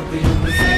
It'll be